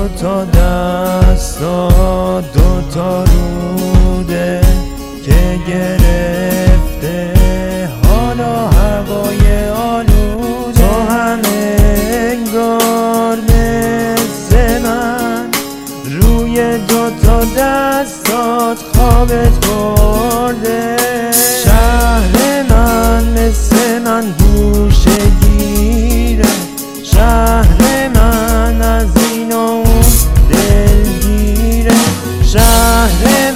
دو تا دستا دو تا روده که گرفته. حالا هوای آلوده تو هم انگار مثل من. روی دو تا دستات خوابت برده. شهر من مثل من گوشه گیره. شهر شهر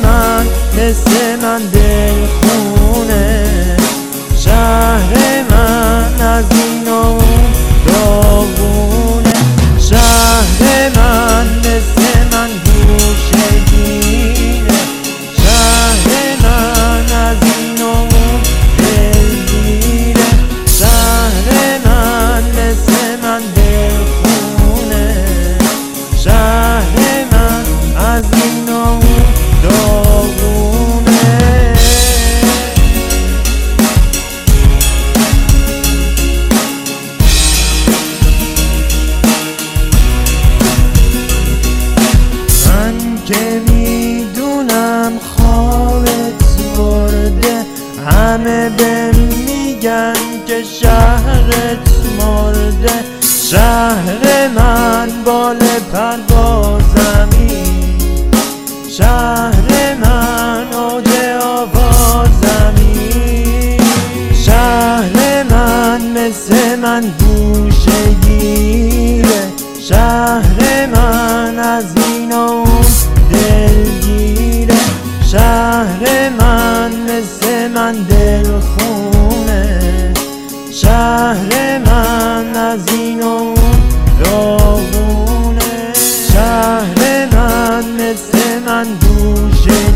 که می‌دونم خوابت برده همه به میگن که شهرت مرده. شهر من بال پروازمی. شهر من اوج آوازمی. شهر من مثل من گوشه من دل خونه شهر من از این و اون راغونه شهر من مثل من دوشه